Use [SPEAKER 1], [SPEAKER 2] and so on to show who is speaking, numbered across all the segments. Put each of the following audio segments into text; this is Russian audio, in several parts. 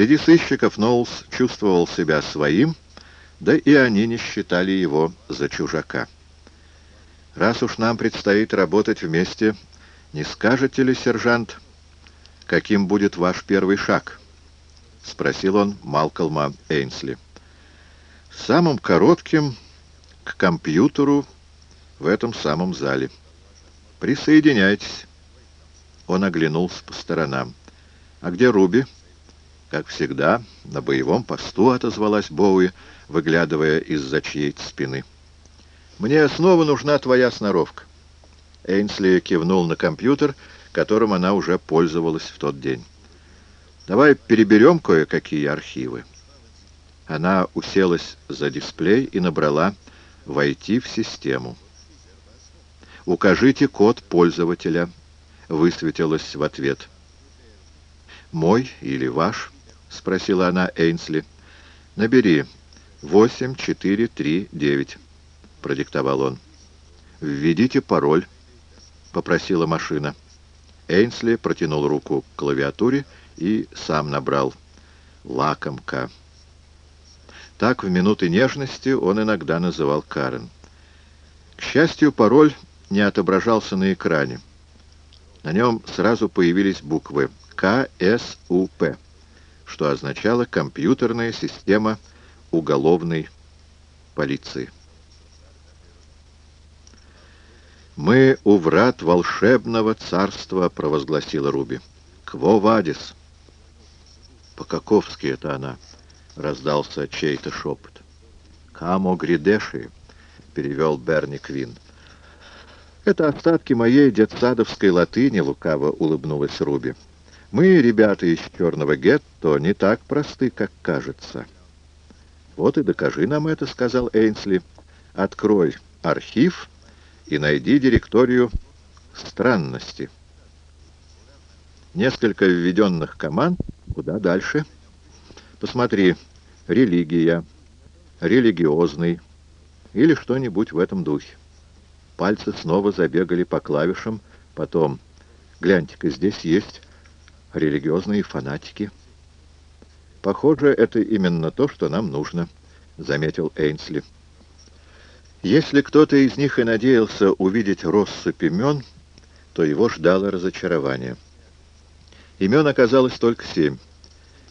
[SPEAKER 1] Среди сыщиков Ноулс чувствовал себя своим, да и они не считали его за чужака. «Раз уж нам предстоит работать вместе, не скажете ли, сержант, каким будет ваш первый шаг?» — спросил он Малкольма Эйнсли. «Самым коротким к компьютеру в этом самом зале. Присоединяйтесь». Он оглянулся по сторонам. «А где Руби?» Как всегда, на боевом посту отозвалась Боуи, выглядывая из-за чьей-то спины. «Мне снова нужна твоя сноровка». Эйнсли кивнул на компьютер, которым она уже пользовалась в тот день. «Давай переберем кое-какие архивы». Она уселась за дисплей и набрала «Войти в систему». «Укажите код пользователя», — высветилось в ответ. «Мой или ваш?» — спросила она Эйнсли. «Набери. Восемь, четыре, три, девять», — продиктовал он. «Введите пароль», — попросила машина. Эйнсли протянул руку к клавиатуре и сам набрал. «Лакомка». Так в минуты нежности он иногда называл Карен. К счастью, пароль не отображался на экране. На нем сразу появились буквы КСУП что означало «компьютерная система уголовной полиции». «Мы у врат волшебного царства», — провозгласила Руби. «Кво вадис?» «По-каковски это она», — раздался чей-то шепот. «Камо гридеши», — перевел Берни Квин. «Это остатки моей детсадовской латыни», — лукаво улыбнулась Руби. Мы, ребята из черного гетто, не так просты, как кажется. Вот и докажи нам это, сказал Эйнсли. Открой архив и найди директорию странности. Несколько введенных команд. Куда дальше? Посмотри. Религия. Религиозный. Или что-нибудь в этом духе. Пальцы снова забегали по клавишам. Потом, гляньте-ка, здесь есть религиозные фанатики. Похоже, это именно то, что нам нужно, заметил Эйнсли. Если кто-то из них и надеялся увидеть россыпь имен, то его ждало разочарование. Имен оказалось только семь.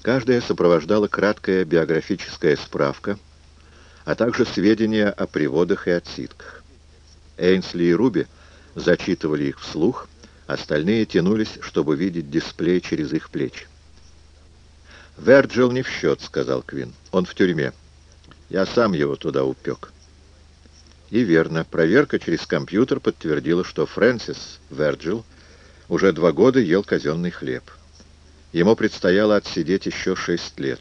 [SPEAKER 1] Каждая сопровождала краткая биографическая справка, а также сведения о приводах и отсидках. Эйнсли и Руби зачитывали их вслух, Остальные тянулись, чтобы видеть дисплей через их плечи. «Верджил не в счет», — сказал Квин. «Он в тюрьме. Я сам его туда упек». И верно, проверка через компьютер подтвердила, что Фрэнсис Верджил уже два года ел казенный хлеб. Ему предстояло отсидеть еще шесть лет.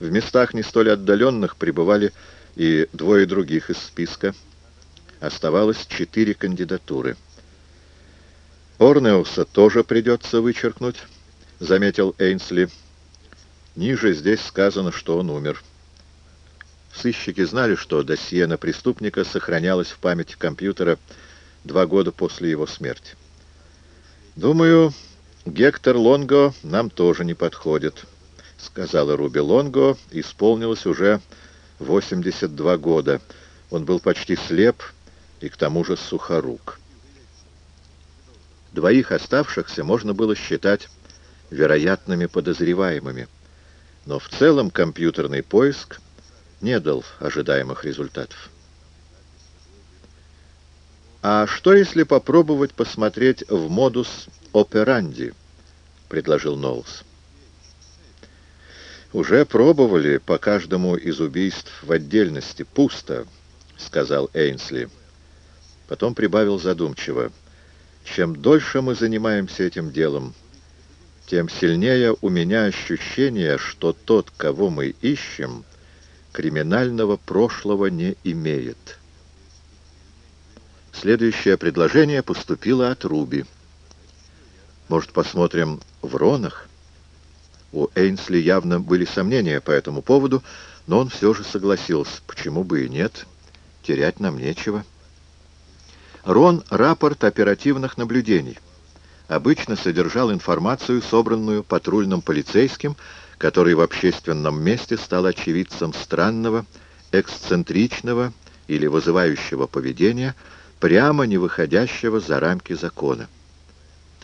[SPEAKER 1] В местах не столь отдаленных пребывали и двое других из списка. Оставалось четыре кандидатуры — Орнеуса тоже придется вычеркнуть, заметил Эйнсли. Ниже здесь сказано, что он умер. Сыщики знали, что досье на преступника сохранялось в памяти компьютера два года после его смерти. «Думаю, Гектор Лонго нам тоже не подходит», — сказала Руби Лонго. Исполнилось уже 82 года. Он был почти слеп и к тому же сухорук. Двоих оставшихся можно было считать вероятными подозреваемыми. Но в целом компьютерный поиск не дал ожидаемых результатов. «А что, если попробовать посмотреть в модус операнди?» — предложил Ноулс. «Уже пробовали по каждому из убийств в отдельности. Пусто», — сказал Эйнсли. Потом прибавил задумчиво. Чем дольше мы занимаемся этим делом, тем сильнее у меня ощущение, что тот, кого мы ищем, криминального прошлого не имеет. Следующее предложение поступило от Руби. Может, посмотрим в Ронах? У Эйнсли явно были сомнения по этому поводу, но он все же согласился. Почему бы и нет? Терять нам нечего. Рон — рапорт оперативных наблюдений. обычно содержал информацию, собранную патрульным полицейским, который в общественном месте стал очевидцем странного, эксцентричного или вызывающего поведения, прямо не выходящего за рамки закона.